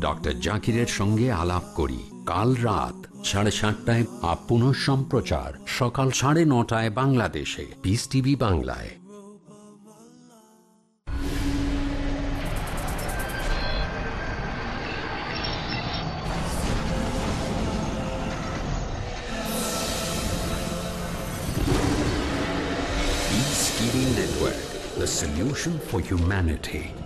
Doctor জাকিরের সঙ্গে আলাপ করি। কাল রাত সাড়ে সাতটায় আপ পুনঃ সম্প্রচার সকাল সাড়ে নটায় বাংলাদেশে। পিস টিভি বাংলায়। Network, the solution for humanity.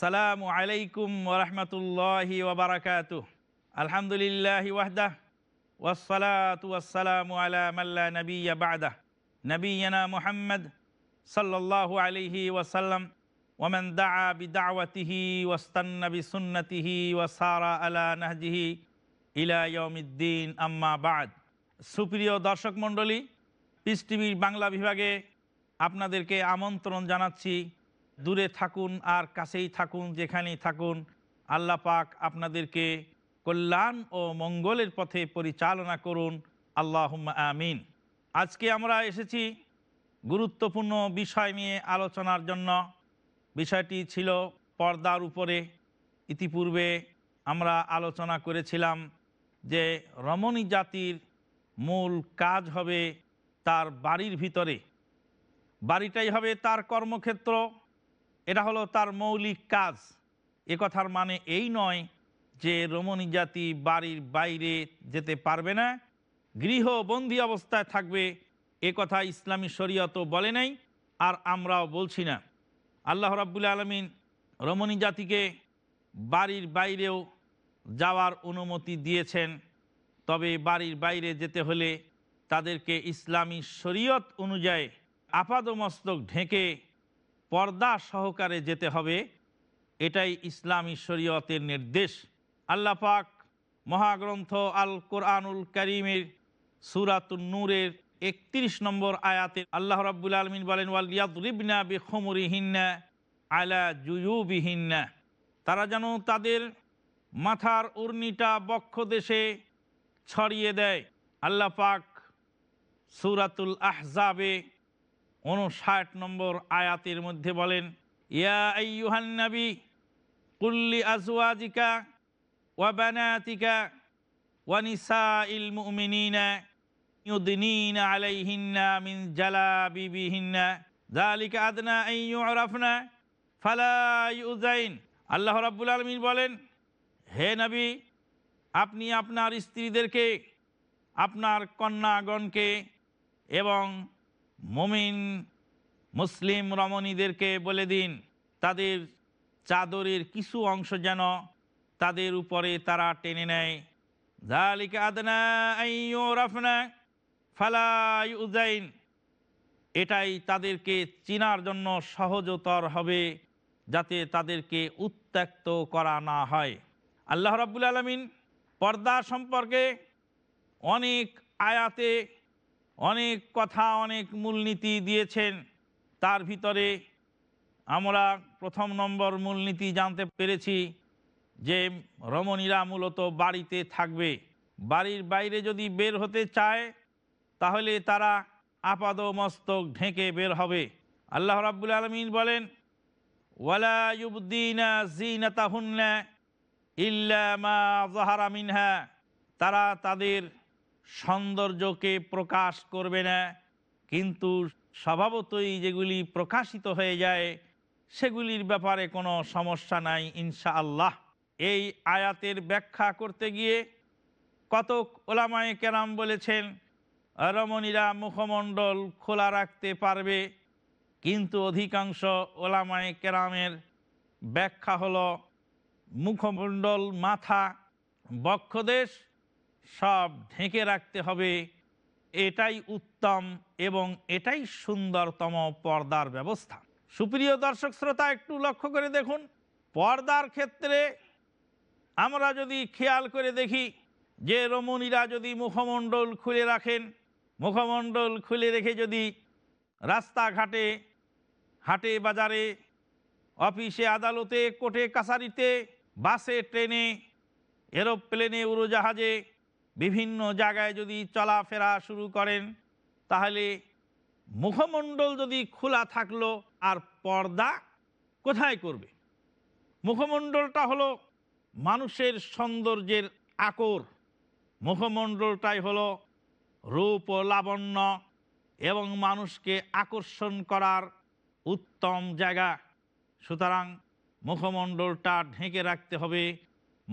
আসসালামু আলাইকুম ওরহমতুল্লাহি ওবরাকাতু আলহামদুলিল্লাহ ওয়াহদাহ। ওয়াসসালাতু ওয়াসসালামু আলা মাল্লা নবিয়্যা বা'দাহ। নবিয়্যানা মুহাম্মদ সাল্লাল্লাহু আলাইহি ওয়াসাল্লাম। ওমান দাআ বিদাওয়াতিহি ওয়াস্তান্না বিসুন্নতিহি ওয়াসারা আলা নাহজিহি ইলা ইয়াউমিদ্দিন। আম্মা বা'দ। সুপ্রিয় দর্শক মণ্ডলী, পিস বাংলা বিভাগে আপনাদেরকে আমন্ত্রণ জানাচ্ছি দূরে থাকুন আর কাছেই থাকুন, যেখানেই থাকুন, আল্লাহ পাক আপনাদেরকে কল্যাণ ও মঙ্গলের পথে পরিচালনা করুন। আল্লাহ আমিন। আজকে আমরা এসেছি গুরুত্বপূর্ণ বিষয় নিয়ে আলোচনার জন্য। বিষয়টি ছিল পর্দার উপরে। ইতিপূর্বে আমরা আলোচনা করেছিলাম যে রমণী জাতির মূল কাজ হবে তার বাড়ির ভিতরে। বাড়িটাই হবে তার কর্মক্ষেত্র। এটা হলো তার মৌলিক কাজ। এ কথার মানে এই নয় যে রমণী জাতি বাড়ির বাইরে যেতে পারবে না, গৃহবন্দী অবস্থায় থাকবে, এ কথা ইসলামী শরীয়ত বলে নাই আর আমরাও বলছি না। আল্লাহ রাব্বুল আলমিন রমণী জাতিকে বাড়ির বাইরেও যাওয়ার অনুমতি দিয়েছেন, তবে বাড়ির বাইরে যেতে হলে তাদেরকে ইসলামী শরীয়ত অনুযায়ী আপাদমস্তক ঢেকে পর্দা সহকারে যেতে হবে, এটাই ইসলামী শরীয়তের নির্দেশ। আল্লাহ পাক মহাগ্রন্থ আল কোরআনুল করিমের সুরাতুল নূরের একত্রিশ নম্বর আয়াতে আল্লাহ রাব্বুল আলমিন বলেন ওয়ালিয়াদিবনা বেখমরিহিন্না আলা জুয়ুবিহিন্না। তারা যেন তাদের মাথার উর্নিটা বক্ষ দেশে ছড়িয়ে দেয়। আল্লাহ পাক সুরাতুল আহজাবে উনষাট নম্বর আয়াতের মধ্যে বলেন, ইয়া আইয়ুহান্নবী কুল্লি আজওয়াজিকা ওয়া বানাতিকা ওয়া নিসাইল মুমিনিনা ইউদনিনা আলাইহিন্না মিন জালাবিবিহিন্না, যালিকা আদনা আন ইউরাফনা ফালা ইউযাইন। আল্লাহ রাব্বুল আলামিন বলেন, হে নবী, আপনি আপনার স্ত্রীদেরকে, আপনার কন্যাগণকে এবং মমিন মুসলিম রমণীদেরকে বলে দিন, তাদের চাদরের কিছু অংশ যেন তাদের উপরে তারা টেনে নেয়। এটাই তাদেরকে চিনার জন্য সহজতর হবে, যাতে তাদেরকে উত্ত্যক্ত করা না হয়। আল্লাহ রাবুল আলমিন পর্দা সম্পর্কে অনেক আয়াতে অনেক কথা, অনেক মূলনীতি দিয়েছেন। তার ভিতরে আমরা প্রথম নম্বর মূলনীতি জানতে পেরেছি যে রমণীরা মূলত বাড়িতে থাকবে। বাড়ির বাইরে যদি বের হতে চায়, তাহলে তারা আপাদ মস্তক ঢেকে বের হবে। আল্লাহ রাব্বুল আলমিন বলেন, ওয়ালা ইউবদিনা জিনাতাহুন্না ইল্লা মা যাহারা মিনহা। তারা তাদের সৌন্দর্যকে প্রকাশ করবে না। কিন্তু স্বভাবতই যেগুলি প্রকাশিত হয়ে যায়, সেগুলির ব্যাপারে কোনো সমস্যা নাই ইনশা আল্লাহ এই আয়াতের ব্যাখ্যা করতে গিয়ে কতক ওলামায় কেরাম বলেছেন রমণীরা মুখমণ্ডল খোলা রাখতে পারবে। কিন্তু অধিকাংশ ওলামায় কেরামের ব্যাখ্যা হলো, মুখমণ্ডল, মাথা, বক্ষদেশ সব ঢেকে রাখতে হবে। এটাই উত্তম এবং এটাই সুন্দরতম পর্দার ব্যবস্থা। সুপ্রিয় দর্শক শ্রোতা, একটু লক্ষ্য করে দেখুন, পর্দার ক্ষেত্রে আমরা যদি খেয়াল করে দেখি যে রমণীরা যদি মুখমণ্ডল খুলে রাখেন, মুখমণ্ডল খুলে রেখে যদি রাস্তাঘাটে, হাটে বাজারে, অফিসে আদালতে, কোর্টে, কাছারিতে, বাসে, ট্রেনে, এরোপ্লেনে, উড়োজাহাজে বিভিন্ন জায়গায় যদি চলাফেরা শুরু করেন, তাহলে মুখমণ্ডল যদি খোলা থাকল, আর পর্দা কোথায় করবে? মুখমণ্ডলটা হলো মানুষের সৌন্দর্যের আকর। মুখমণ্ডলটাই হলো রূপ লাবণ্য এবং মানুষকে আকর্ষণ করার উত্তম জায়গা। সুতরাং মুখমণ্ডলটা ঢেকে রাখতে হবে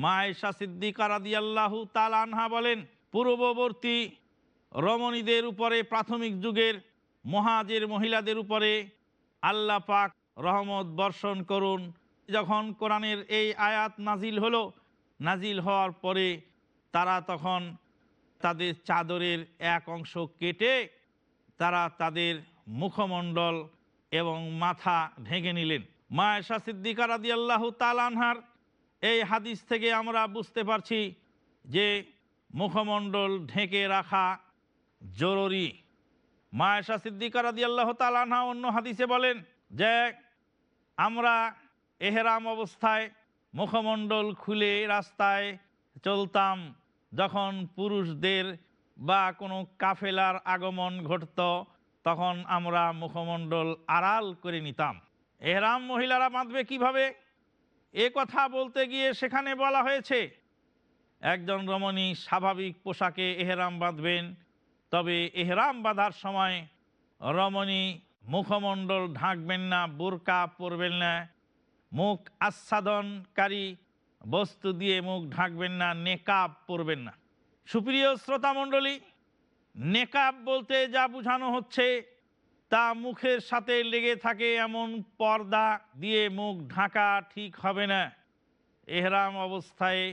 মায়েশা সিদ্দিকা রাদিয়াল্লাহু তালানহা বলেন, পূর্ববর্তী রমণীদের উপরে, প্রাথমিক যুগের মহাজের মহিলাদের উপরে আল্লাহ পাক রহমত বর্ষণ করুন। যখন কোরআনের এই আয়াত নাজিল হলো, নাজিল হওয়ার পরে তারা তখন তাদের চাদরের এক অংশ কেটে তারা তাদের মুখমণ্ডল এবং মাথা ঢেকে নিলেন। মায়েশা সিদ্দিকা রাদি আল্লাহ তালানহার এই হাদিস থেকে আমরা বুঝতে পারছি যে মুখমণ্ডল ঢেকে রাখা জরুরি। মায়েশা সিদ্দিকা রাদি আল্লাহ তালানহা অন্য হাদিসে বলেন যে, আমরা এহেরাম অবস্থায় মুখমণ্ডল খুলে রাস্তায় চলতাম, যখন পুরুষদের বা কোনো কাফেলার আগমন ঘটত, তখন আমরা মুখমণ্ডল আড়াল করে নিতাম। এহরাম মহিলারা বাঁধবে কীভাবে? এ কথা বলতে গিয়ে সেখানে বলা হয়েছে, একজন রমণী স্বাভাবিক পোশাকে এহরাম বাঁধবেন, তবে এহরাম বাঁধার সময় রমণী মুখমণ্ডল ঢাকবেন না, বোরকা পরবেন না, মুখ আচ্ছাদনকারী বস্তু দিয়ে মুখ ঢাকবেন না, নেকাব পরবেন না। সুপ্রিয় শ্রোতামণ্ডলী, নেকাব বলতে যা বোঝানো হচ্ছে তা মুখের সাথে লেগে থাকে এমন পর্দা দিয়ে মুখ ঢাকা ঠিক হবে না। এহরাম অবস্থায়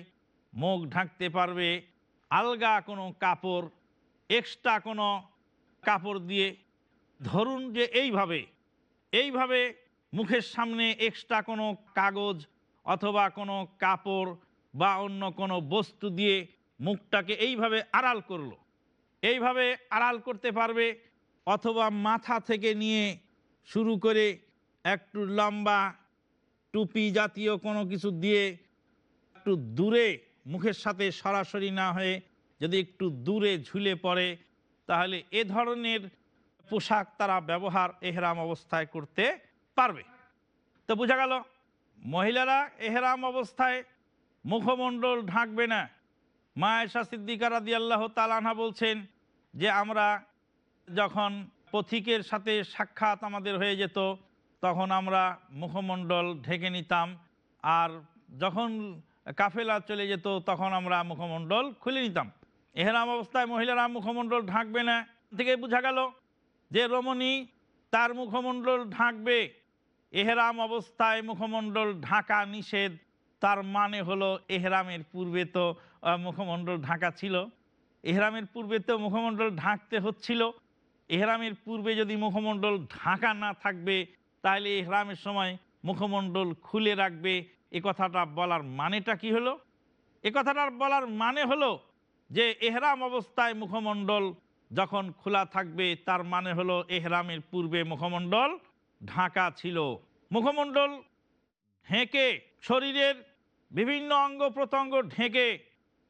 মুখ ঢাকতে পারবে আলগা কোনো কাপড় এক্সট্রা কোনো কাপড় দিয়ে। ধরুন যে এইভাবে এইভাবে মুখের সামনে এক্সট্রা কোনো কাগজ অথবা কোনো কাপড় বা অন্য কোনো বস্তু দিয়ে মুখটাকে এইভাবে আড়াল করল। এইভাবে আড়াল করতে পারবে অথবা মাথা থেকে নিয়ে শুরু করে একটু লম্বা টুপি জাতীয় কোনো কিছু দিয়ে একটু দূরে মুখের সাথে সরাসরি না হয়ে যদি একটু দূরে ঝুলে পড়ে, তাহলে এ ধরনের পোশাক তারা ব্যবহার, এহরাম অবস্থায় করতে পারবে। তো বোঝা গেল, মহিলারা এহরাম অবস্থায় মুখমণ্ডল ঢাকবে না। মায়েশা সিদ্দিকা রাদি আল্লাহ তালানা বলছেন যে, আমরা যখন পথিকের সাথে সাক্ষাৎ আমাদের হয়ে যেত, তখন আমরা মুখমণ্ডল ঢেকে নিতাম। আর যখন কাফেলা চলে যেত, তখন আমরা মুখমণ্ডল খুলে নিতাম। এহেরাম অবস্থায় মহিলারা মুখমণ্ডল ঢাকবে না। থেকে বোঝা গেল যে রমণী তার মুখমণ্ডল ঢাকবে। এহেরাম অবস্থায় মুখমণ্ডল ঢাকা নিষেধ। তার মানে হলো এহরামের পূর্বে তো মুখমণ্ডল ঢাকা ছিল। এহরামের পূর্বে তো মুখমণ্ডল ঢাকতে হচ্ছিল। এহরামের পূর্বে যদি মুখমণ্ডল ঢাকা না থাকবে, তাহলে এহরামের সময় মুখমণ্ডল খুলে রাখবে। এ কথাটা বলার মানেটা কি হলো? এ কথাটার বলার মানে হলো যে এহরাম অবস্থায় মুখমণ্ডল যখন খোলা থাকবে, তার মানে হলো এহরামের পূর্বে মুখমণ্ডল ঢাকা ছিল। মুখমণ্ডল ঢেকে, শরীরের বিভিন্ন অঙ্গ প্রত্যঙ্গ ঢেকে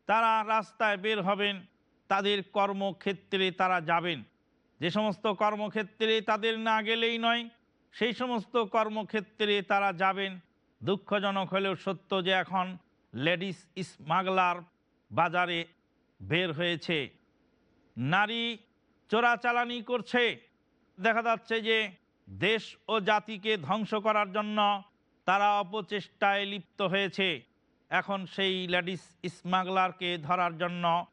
তারা রাস্তায় বের হবেন, তাদের কর্মক্ষেত্রে তারা যাবেন। যে সমস্ত কর্মক্ষেত্রে তাদের না গেলেই নয়, সেই সমস্ত কর্মক্ষেত্রে তারা যাবেন। দুঃখজনক হলেও সত্য যে এখন লেডিস স্মাগলার বাজারে বের হয়েছে। নারী চোরাচালানি করছে। দেখা যাচ্ছে যে দেশ ও জাতিকে ধ্বংস করার জন্য তারা অপচেষ্টায় লিপ্ত হয়েছে। এখন সেই লেডিস স্মাগলারকে ধরার জন্য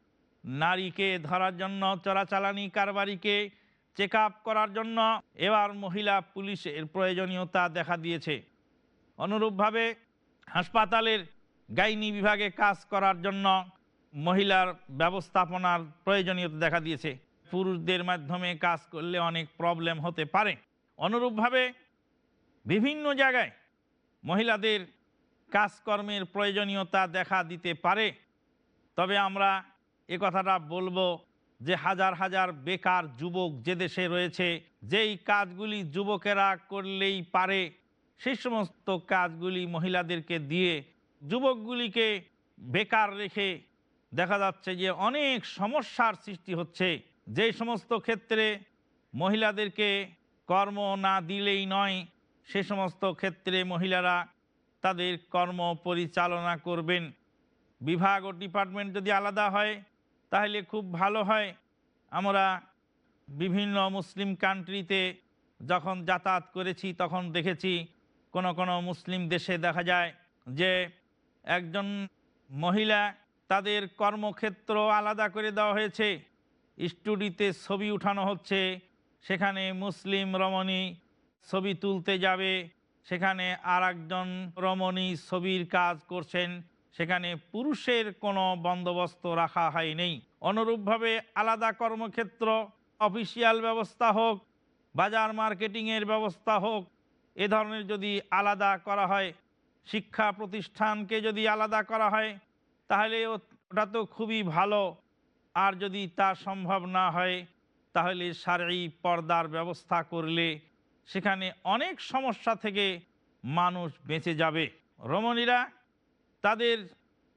নারীকে ধরার জন্য, চোরাচালানি কারবারিকে চেক করার জন্য এবার মহিলা পুলিশের প্রয়োজনীয়তা দেখা দিয়েছে। অনুরূপভাবে হাসপাতালের গাইনি বিভাগে কাজ করার জন্য মহিলার ব্যবস্থাপনার প্রয়োজনীয়তা দেখা দিয়েছে। পুরুষদের মাধ্যমে কাজ করলে অনেক প্রবলেম হতে পারে। অনুরূপভাবে বিভিন্ন জায়গায় মহিলাদের কাজকর্মের প্রয়োজনীয়তা দেখা দিতে পারে। তবে আমরা এ কথাটা বলব যে হাজার হাজার বেকার যুবক যে দেশে রয়েছে, যেই কাজগুলি যুবকেরা করলেই পারে, সেই সমস্ত কাজগুলি মহিলাদেরকে দিয়ে যুবকগুলিকে বেকার রেখে দেখা যাচ্ছে যে অনেক সমস্যার সৃষ্টি হচ্ছে। যেই সমস্ত ক্ষেত্রে মহিলাদেরকে কর্ম না দিলেই নয়, সে সমস্ত ক্ষেত্রে মহিলারা তাদের কর্ম পরিচালনা করবেন। বিভাগ ও ডিপার্টমেন্ট যদি আলাদা হয় তাহলে খুব ভালো হয়। আমরা বিভিন্ন মুসলিম কান্ট্রিতে যখন যাতায়াত করেছি, তখন দেখেছি কোন কোন মুসলিম দেশে দেখা যায় যে একজন মহিলা তাদের কর্মক্ষেত্র আলাদা করে দেওয়া হয়েছে। স্টুডিতে ছবি উঠানো হচ্ছে, সেখানে মুসলিম রমণী ছবি তুলতে যাবে, সেখানে আর একজন রমণী ছবির কাজ করছেন। সেখানে পুরুষের কোনো বন্দোবস্ত রাখা হয়নি। অনুরূপভাবে আলাদা কর্মক্ষেত্র, অফিসিয়াল ব্যবস্থা হোক, বাজার মার্কেটিংয়ের ব্যবস্থা হোক, এ ধরনের যদি আলাদা করা হয়, শিক্ষা প্রতিষ্ঠানকে যদি আলাদা করা হয়, তাহলে ওটা তো খুবই ভালো। আর যদি তা সম্ভব না হয়, তাহলে সারি পর্দার ব্যবস্থা করলে সেখানে অনেক সমস্যা থেকে মানুষ বেঁচে যাবে। রমণীরা তাদের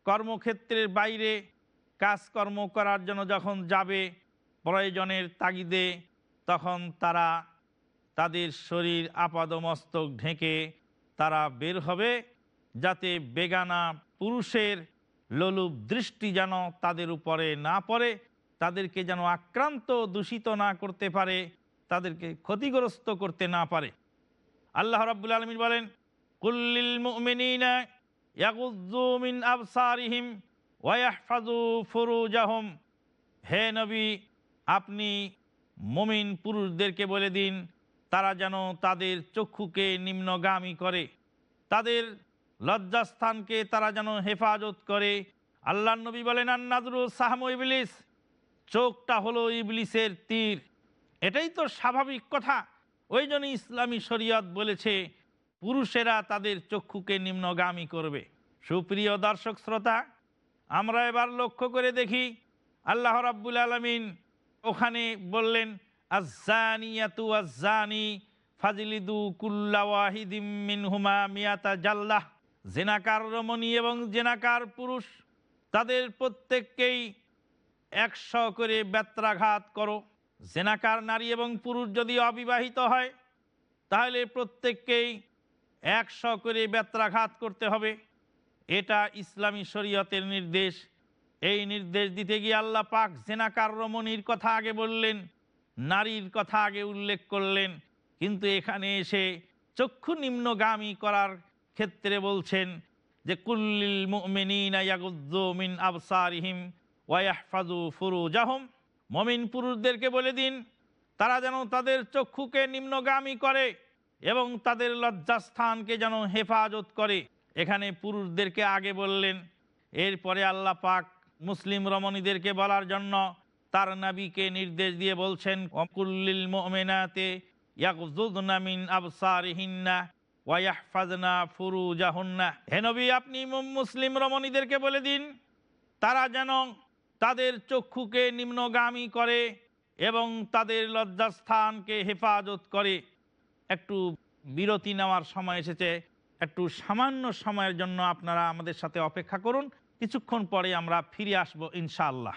কর্মক্ষেত্রের বাইরে কাজকর্ম করার জন্য যখন যাবে প্রয়োজনের তাগিদে, তখন তারা তাদের শরীর আপাদমস্তক ঢেকে তারা বের হবে যাতে বেগানা পুরুষের লোলুপ দৃষ্টি যেন তাদের উপরে না পড়ে, তাদেরকে যেন আক্রান্ত, দূষিত না করতে পারে, তাদেরকে ক্ষতিগ্রস্ত করতে না পারে। আল্লাহ রাব্বুল আলমিন বলেন কুল্লিল মুমিনিনা হে নবী, আপনি মুমিন পুরুষদেরকে বলে দিন, তারা যেন তাদের চক্ষুকে নিম্নগামী করে, তাদের লজ্জাস্থানকে তারা যেন হেফাজত করে। আল্লাহ নবী বলেন আন্নাদরু সাহমু ইবলিস, চোখটা হলো ইবলিসের তীর। এটাই তো স্বাভাবিক কথা। ওই জন্য ইসলামী শরীয়ত বলেছে পুরুষেরা তাদের চক্ষুকে নিম্নগামী করবে। সুপ্রিয় দর্শক শ্রোতা, আমরা এবার লক্ষ্য করে দেখি, আল্লাহ রাব্বুল আলমিন ওখানে বললেন আজানিয়াতু আজানি ফাজিলিদু কুল্লা ওয়াহিদিম মিনহুমা মিয়াতা জাল্লাহ। জেনাকার রমণী এবং জেনাকার পুরুষ, তাদের প্রত্যেককেই একশো করে বেত্রাঘাত করো। জেনাকার নারী এবং পুরুষ যদি অবিবাহিত হয়, তাহলে প্রত্যেককেই একশো করে বেত্রাঘাত করতে হবে। এটা ইসলামী শরীয়তের নির্দেশ। এই নির্দেশ দিতে গিয়ে আল্লাহ পাক জেনাকার রমণীর কথা আগে বললেন, নারীর কথা আগে উল্লেখ করলেন। কিন্তু এখানে এসে চক্ষু নিম্নগামী করার ক্ষেত্রে বলছেন যে, কুল্লিল মিন আবসারিহিম ওয়া ইয়াহফাজু ফুরুজাহুম। মমিন পুরুষদেরকে বলে দিন, তারা যেন তাদের চক্ষুকে নিম্নগামী করে। এবং তাদের লজ্জাস্থানকে যেন হেফাজত করে। এখানে পুরুষদেরকে আগে বললেন, এরপরে আল্লাহ পাক মুসলিম রমণীদেরকে বলার জন্য তার নাবিকে নির্দেশ দিয়ে বলছেন অকুল্লিল মোমেনাতে ইয়াকুজুদনা মিন আবসারিহিন্না ওয়াইয়াহফাজনা ফুরুজাহুন্না। হে নবী, আপনি মুসলিম রমণীদেরকে বলে দিন, তারা যেন তাদের চক্ষুকে নিম্নগামী করে এবং তাদের লজ্জাস্থানকে হেফাজত করে। একটু বিরতি নেওয়ার সময় এসেছে। একটু সামান্য সময়ের জন্য আপনারা আমাদের সাথে অপেক্ষা করুন। কিছুক্ষণ পরে আমরা ফিরে আসব ইনশাআল্লাহ।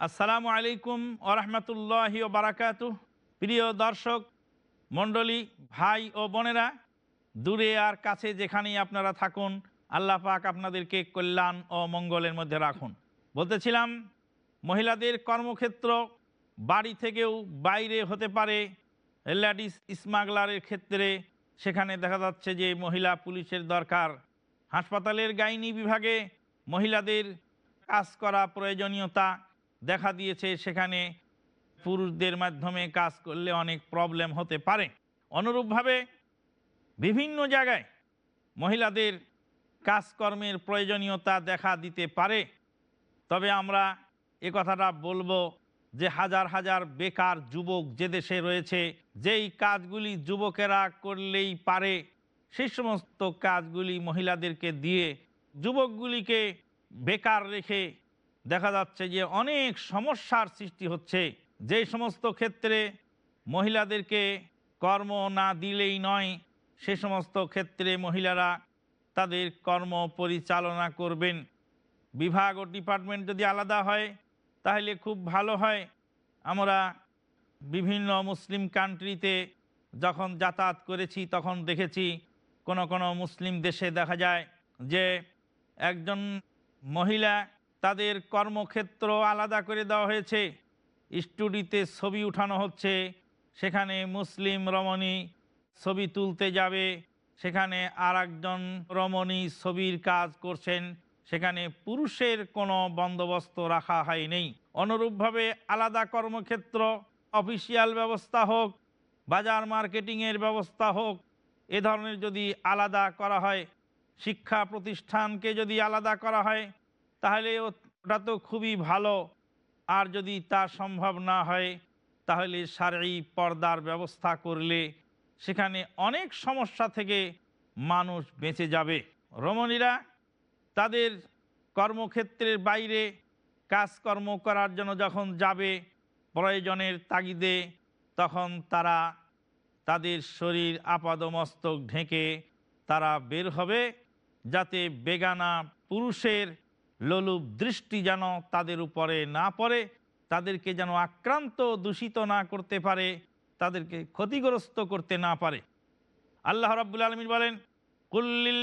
আসসালামু আলাইকুম ওরহমতুল্লাহি ও বারাকাতু প্রিয় দর্শক, মণ্ডলী, ভাই ও বোনেরা, দূরে আর কাছে যেখানেই আপনারা থাকুন, আল্লাহ পাক আপনাদেরকে কল্যাণ ও মঙ্গলের মধ্যে রাখুন। বলতেছিলাম, মহিলাদের কর্মক্ষেত্র বাড়ি থেকেও বাইরে হতে পারে, লেডিস স্মাগলারের ক্ষেত্রে। সেখানে দেখা যাচ্ছে যে মহিলা পুলিশের দরকার। হাসপাতালের গাইনি বিভাগে মহিলাদের কাজ করা প্রয়োজনীয়তা দেখা দিয়েছে, সেখানে পুরুষদের মাধ্যমে কাজ করলে অনেক প্রবলেম হতে পারে। অনুরূপভাবে বিভিন্ন জায়গায় মহিলাদের কাজকর্মের প্রয়োজনীয়তা দেখা দিতে পারে। তবে আমরা এ কথাটা বলব যে হাজার হাজার বেকার যুবক যে দেশে রয়েছে, যেই কাজগুলি যুবকেরা করলেই পারে সেই সমস্ত কাজগুলি মহিলাদেরকে দিয়ে যুবকগুলিকে বেকার রেখে দেখা যাচ্ছে যে অনেক সমস্যার সৃষ্টি হচ্ছে। যেই সমস্ত ক্ষেত্রে মহিলাদেরকে কর্ম না দিলেই নয়, সে সমস্ত ক্ষেত্রে মহিলারা তাদের কর্ম পরিচালনা করবেন। বিভাগ ও ডিপার্টমেন্ট যদি আলাদা হয়, তাহলে খুব ভালো হয়। আমরা বিভিন্ন মুসলিম কান্ট্রিতে যখন যাতায়াত করেছি, তখন দেখেছি কোনো কোনো মুসলিম দেশে দেখা যায় যে একজন মহিলা তাদের কর্মক্ষেত্র আলাদা করে দেওয়া হয়েছে। স্টুডিতে ছবি উঠানো হচ্ছে। সেখানে মুসলিম রমণী ছবি তুলতে যাবে। সেখানে আর একজন রমণী ছবির কাজ করছেন। সেখানে পুরুষের কোনো বন্দোবস্ত রাখা হয়নি। অনুরূপভাবে আলাদা কর্মক্ষেত্র, অফিসিয়াল ব্যবস্থা হোক, বাজার মার্কেটিংয়ের ব্যবস্থা হোক, এ ধরনের যদি আলাদা করা হয়, শিক্ষা প্রতিষ্ঠানকে যদি আলাদা করা হয় তাহলে ওটা তো খুবই ভালো। আর যদি তা সম্ভব না হয়, তাহলে সারি পর্দার ব্যবস্থা করলে সেখানে অনেক সমস্যা থেকে মানুষ বেঁচে যাবে। রমণীরা তাদের কর্মক্ষেত্রের বাইরে কাজকর্ম করার জন্য যখন যাবে প্রয়োজনের তাগিদে, তখন তারা তাদের শরীর আপাদমস্তক ঢেকে তারা বের হবে যাতে বেগানা পুরুষের লোলুপ দৃষ্টি যেন তাদের উপরে না পড়ে, তাদেরকে যেন আক্রান্ত দূষিত না করতে পারে, তাদেরকে ক্ষতিগ্রস্ত করতে না পারে। আল্লাহ রাব্বুল আলমিন বলেন কুল্লিল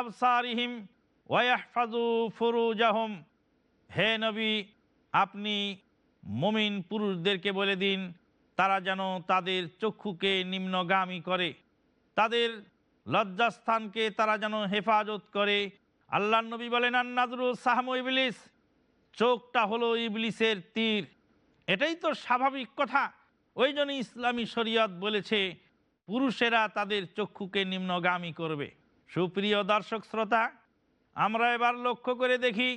আবসারিহিম ওয়া ইয়াহফাযু ফুরুজাহুম। হে নবী, আপনি মুমিন পুরুষদেরকে বলে দিন, তারা যেন তাদের চক্ষুকে নিম্নগামী করে, তাদের লজ্জাস্থানকে তারা যেন হেফাজত করে। আল্লাহ নবী বলেন আন্নাদরু সাহম ইবলিস, চোখটা হলো ইবলিসের তীর। এটাই তো স্বাভাবিক কথা। ওই জন্য ইসলামী শরীয়ত বলেছে, পুরুষেরা তাদের চক্ষুকে নিম্নগামী করবে। সুপ্রিয় দর্শক শ্রোতা, আমরা এবার লক্ষ্য করে দেখি,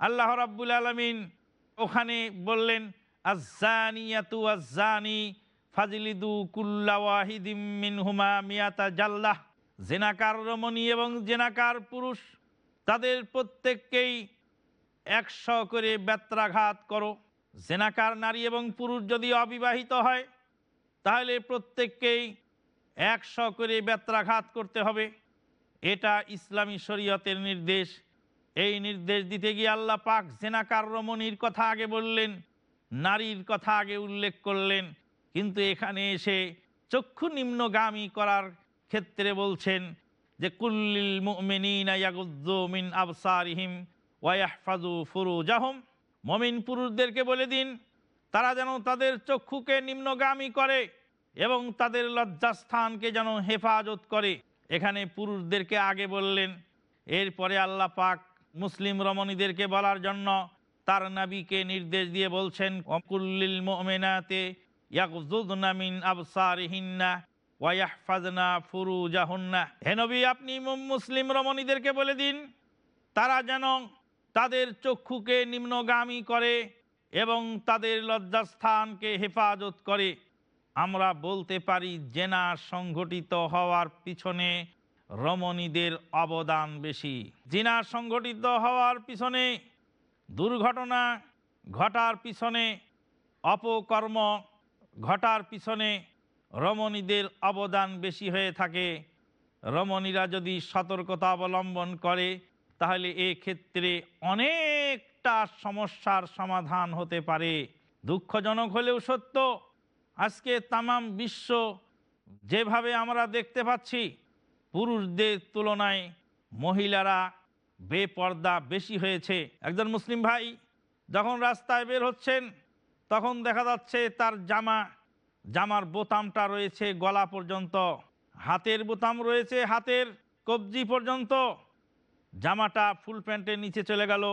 আল্লাহ রাব্বুল আলমিন ওখানে বললেন আজানিয়াতু আজানি ফাজিলিদু কুল্লা ওয়াহিদিম মিনহুমা মিয়াতা জাল্লাহ। জেনাকার রমণী এবং জেনাকার পুরুষ, তাদের প্রত্যেককেই একশো করে ব্যত্রাঘাত করো। জেনাকার নারী এবং পুরুষ যদি অবিবাহিত হয়, তাহলে প্রত্যেককেই একশো করে ব্যত্রাঘাত করতে হবে। এটা ইসলামী শরীয়তের নির্দেশ। এই নির্দেশ দিতে গিয়ে আল্লাহ পাক জেনাকার রমণীর কথা আগে বললেন, নারীর কথা আগে উল্লেখ করলেন। কিন্তু এখানে এসে চক্ষু নিম্নগামী করার ক্ষেত্রে বলছেন যে, কুল্লিল মুমিনিনা ইয়াগুদ্দু মিন আবসারিহিম ওয়াহফাজু ফুরুজাহুম। মমিন পুরুষদেরকে বলে দিন, তারা যেন তাদের চক্ষুকে নিম্নগামী করে এবং তাদের লজ্জাস্থানকে যেন হেফাজত করে। এখানে পুরুষদেরকে আগে বললেন, এরপরে আল্লাহ পাক মুসলিম রমণীদেরকে বলার জন্য তার নাবিকে নির্দেশ দিয়ে বলছেন অকুল্লিল মোমেনাতে ইয়াকুজুদনা মিন আবসারিহিন্না। ওয়াহফাজনা ফুরুজাহুন্না। হে নবী, আপনি মুসলিম রমণীদেরকে বলে দিন, তারা যেন তাদের চক্ষুকে নিম্নগামী করে এবং তাদের লজ্জাস্থানকে হেফাজত করে। আমরা বলতে পারি, জেনা সংঘটিত হওয়ার পিছনে রমণীদের অবদান বেশি। জিনা সংঘটিত হওয়ার পিছনে দুর্ঘটনা ঘটার পিছনে, অপকর্ম ঘটার পিছনে রমণীদের অবদান বেশি হয়ে থাকে। রমণীরা যদি সতর্কতা অবলম্বন করে, তাহলে ক্ষেত্রে অনেকটা সমস্যার সমাধান হতে পারে। দুঃখজনক হলেও সত্য, আজকে তামাম বিশ্ব যেভাবে আমরা দেখতে পাচ্ছি, পুরুষদের তুলনায় মহিলারা বেপর্দা বেশি হয়েছে। একজন মুসলিম ভাই যখন রাস্তায় বের হচ্ছেন, তখন দেখা যাচ্ছে তার জামা জামার বোতামটা রয়েছে গলা পর্যন্ত, হাতের বোতাম রয়েছে হাতের কবজি পর্যন্ত। জামাটা ফুল প্যান্টের নিচে চলে গেল,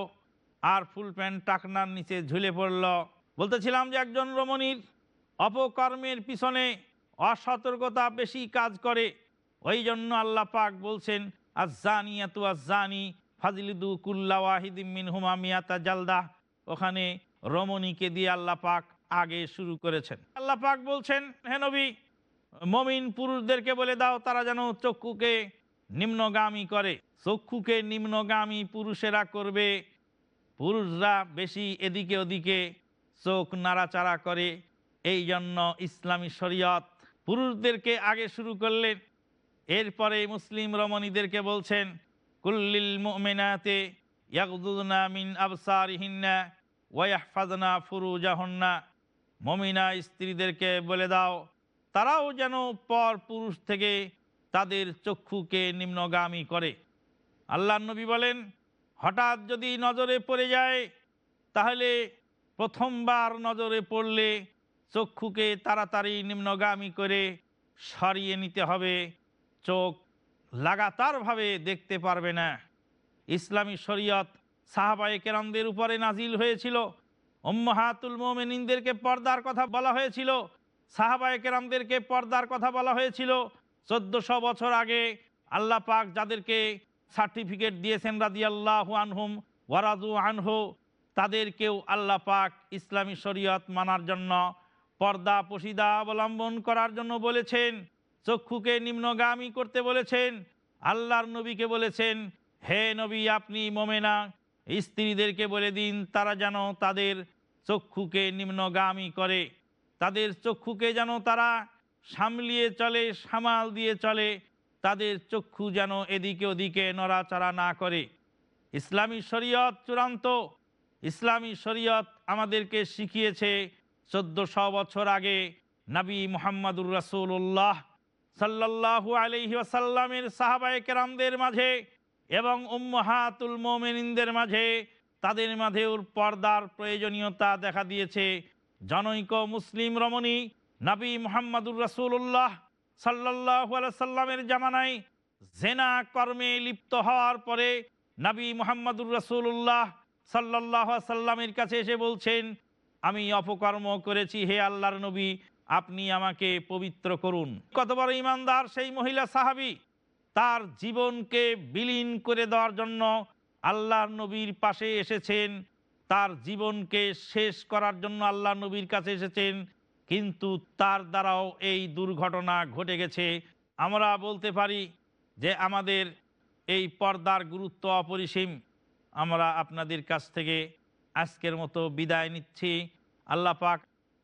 আর ফুল প্যান্ট টাকনার নিচে ঝুলে পড়ল। বলতেছিলাম যে একজন রমণীর অপকর্মের পিছনে অসতর্কতা বেশি কাজ করে। ওই জন্য আল্লাহ পাক বলছেন আজানিয়াতু আজানি ফাজিলিদু কুল্লা ওয়াহিদিম মিন হুমা মিয়াতা জালদা। ওখানে রমণীকে দিয়ে আল্লাহ পাক আগে শুরু করেছেন। আল্লাহ পাক বলছেন হেনবি মমিন পুরুষদেরকে বলে দাও, তারা যেন চক্ষুকে নিম্নগামী করে। চক্ষুকে নিম্নগামী পুরুষেরা করবে। পুরুষরা বেশি এদিকে ওদিকে চোখ নাড়াচাড়া করে। এই জন্য ইসলামী শরীয়ত পুরুষদেরকে আগে শুরু করলেন। এরপরে মুসলিম রমণীদেরকে বলছেন, কুল্লিল মোমেনাতে ইয়াকদুদনা মিন আবসারিহিন্না ওয়াহফাজনা ফুরুজাহন্না। মমিনা স্ত্রীদেরকে বলে দাও, তারাও যেন পর পুরুষ থেকে তাদের চক্ষুকে নিম্নগামী করে। আল্লাহ নবী বলেন, হঠাৎ যদি নজরে পড়ে যায়, তাহলে প্রথমবার নজরে পড়লে চক্ষুকে তাড়াতাড়ি নিম্নগামী করে সরিয়ে নিতে হবে। চোখ লাগাতারভাবে দেখতে পারবে না। ইসলামী শরীয়ত সাহাবায়ে কেরামদের উপরে নাজিল হয়েছিল। ওম্মাহাতুল মোমেনিনদেরকে পর্দার কথা বলা হয়েছিল সাহাবায়ে কেরামদেরকে পর্দার কথা বলা হয়েছিল। চোদ্দশো বছর আগে আল্লাহ পাক যাদেরকে সার্টিফিকেট দিয়েছেন রাজি আল্লাহ আনহুম ওয়ারাজু আনহু, তাদেরকেও আল্লাহ পাক ইসলামী শরীয়ত মানার জন্য পর্দা পশিদা অবলম্বন করার জন্য বলেছেন, চক্ষুকে নিম্নগামী করতে বলেছেন, আল্লাহর নবীকে বলেছেন, হে নবী, আপনি মোমেনা স্ত্রীদেরকে বলে দিন, তারা যেন তাদের চক্ষুকে নিম্নগামী করে। তাদের চক্ষুকে যেন তারা সামলিয়ে চলে, সামাল দিয়ে চলে। তাদের চক্ষু যেন এদিকে ওদিকে নড়াচড়া না করে। ইসলামী শরীয়ত চূড়ান্ত। ইসলামী শরীয়ত আমাদেরকে শিখিয়েছে চোদ্দশো বছর আগে নবী মোহাম্মদুর রাসূলুল্লাহ সাল্লাল্লাহু আলাইহি ওয়াসাল্লামের সাহাবায়ে কেরামদের মাঝে এবং উম্মাহাতুল মোমেনিনদের মাঝে তাদের মাঝেও পর্দার প্রয়োজনীয়তা দেখা দিয়েছে। জনৈক মুসলিম রমণী নবী মোহাম্মদুর রাসূলুল্লাহ সাল্লাল্লাহু আলাইহি সাল্লামের জামানায় জেনা কর্মে লিপ্ত হওয়ার পরে নবী মোহাম্মদুর রাসূলুল্লাহ সাল্লাহ সাল্লামের কাছে এসে বলছেন, আমি অপকর্ম করেছি, হে আল্লাহর নবী, আপনি আমাকে পবিত্র করুন। কত বড় ইমানদার সেই মহিলা সাহাবি। তার জীবনকে বিলীন করে দেওয়ার জন্য আল্লাহর নবীর পাশে এসেছেন। তার জীবনকে শেষ করার জন্য আল্লাহ নবীর কাছে এসেছেন। কিন্তু তার দ্বারাও এই দুর্ঘটনা ঘটে গেছে। আমরা বলতে পারি যে আমাদের এই পর্দার গুরুত্ব অপরিসীম। আমরা আপনাদের কাছ থেকে আজকের মতো বিদায় নিচ্ছি। আল্লাহ পাক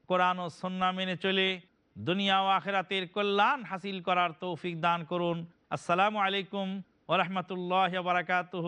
কোরআন ও সন্না মেনে চলে দুনিয়া ও আখেরাতের কল্যাণ হাসিল করার তৌফিক দান করুন। আসসালামু আলাইকুম ওরহমতুল্লাহ বারাকাতুহ।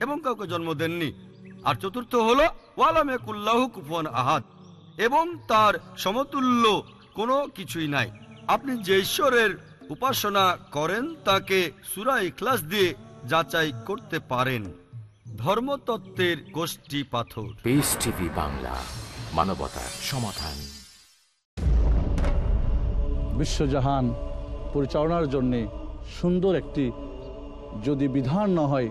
এবং কাউকে জন্ম দেননি। আর চতুর্থ হল ওয়ালাম একুল্লাহ কুফন আহাদ। এবং তার সমতুল্য কোনো কিছুই নাই। আপনি যে ঈশ্বরের উপাসনা করেন তাকে সুরা ইখলাস দিয়ে যাচাই করতে পারেন। ধর্মতত্ত্বের গোষ্ঠী পাথর। পেস টিভি বাংলা মানবতার সমাধান। বিশ্বজাহান পরিচালনার জন্যে সুন্দর একটি যদি বিধান না হয়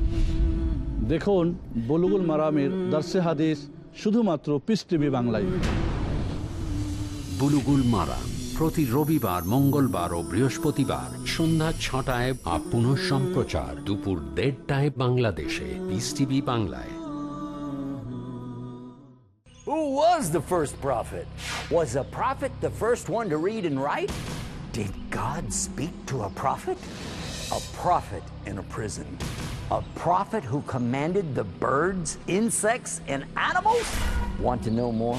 দেখুন বলুগুল মারামের দার্সে হাদিস শুধুমাত্র পিস টিভি বাংলায় বুলুগুল মারা প্রতি রবিবার মঙ্গলবার ও বৃহস্পতিবার সন্ধ্যা ছটায় বা পুনঃ সম্প্রচার দুপুর দেড়টায় বাংলাদেশে পিস টিভি বাংলায় Who was the first prophet? Was a prophet the first one to read and write? Did God speak to a prophet? A prophet in a prison. A prophet who commanded the birds, insects, and animals? Want to know more?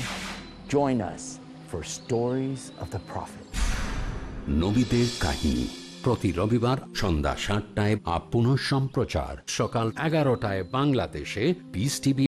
Join us for Stories of the Prophet. নবীদের কাহিনী প্রতি রবিবার সন্ধ্যা সাতটায় up সম্প্রচার সকাল এগারোটায় বাংলাদেশে piece TV